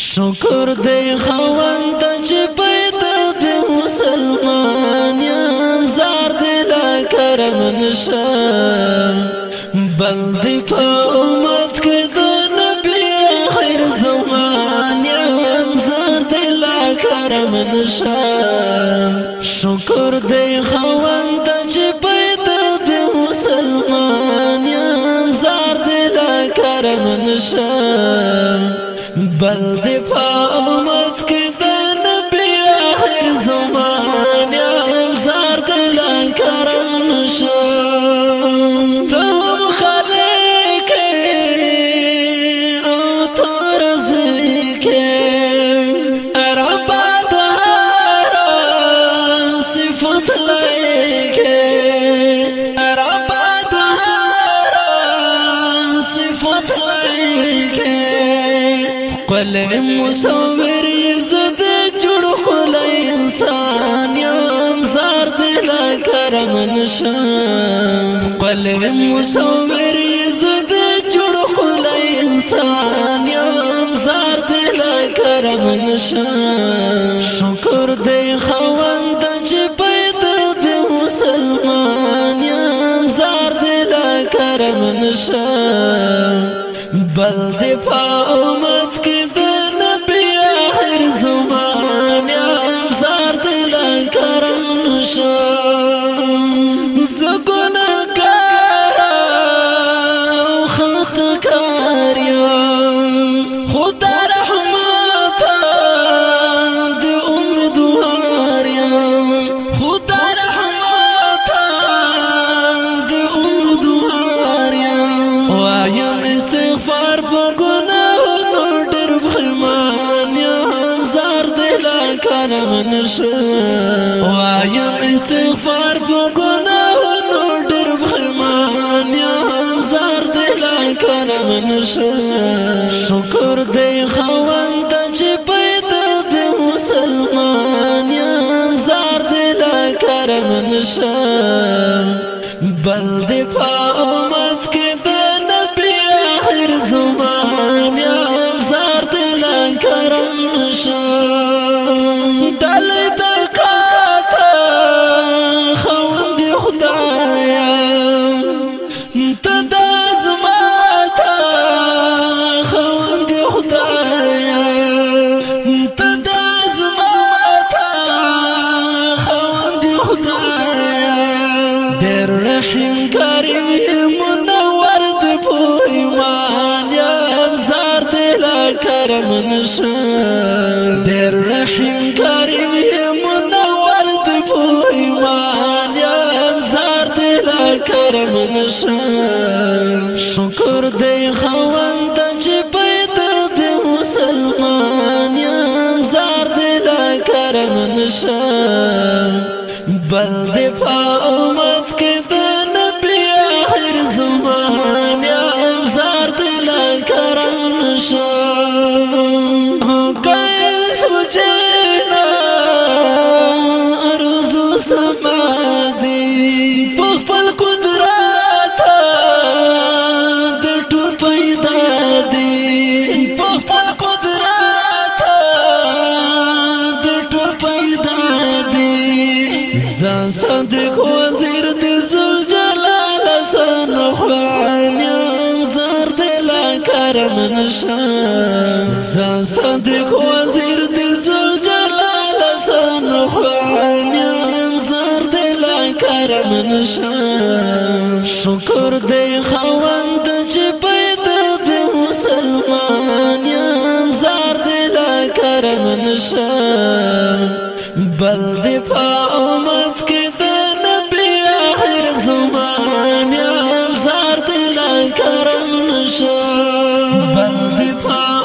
شکر دی خوند چې پیدا دی مسلمان یم زار دی لا کرم نشم بل دی په امت کې د نبی خیر زمان یم زار دی لا کرم نشم شکر دی خوند چې پیدا دی مسلمان یم زار دی لا کرم نشم بل دی په امت کې د نبی اخر زمان یم زار دل کرم نشم تم خالق او ترزق ولې مصور عزت جوړ خل انسان یم زار دل کرم نشم ولې مصور عزت جوړ خل انسان یم زار دل کرم نشم شکر دې خوند چې پیدا دې مسلمان یم زار دل کرم نشم بل دفاع یم استغفار په ګناهونو ډېر پښیمان یم زار دې لا کنه منشو وایم استغفار په ګناهونو ډېر پښیمان یم زار دې لا کنه منشو شکر دې خوند چې پیدا دې مسلمان یم زار دې لا کنه منشو بل دې پا شرم نشه ډېر رحیم کریم یې منور د پویمان یم زار دې لا کرم نشه شکر دې خوند چې پیدا دې مسلمان یم زار دې لا کرم نشه بل دې په عمر زما دی په خپل قدرت د ټول پیدا دی په خپل قدرت د ټول پیدا دی زان صادق وزیر دی زل جلال سن خوانم زر دل کرم نشه زان صادق وزیر نشم شکر دی خوند چې پیدا دی مسلمان یم زار دی لا کرم نشم بل دی په امت کې د نبی اخر زمان یم زار دی لا کرم نشم بل دی په